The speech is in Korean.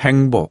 행복.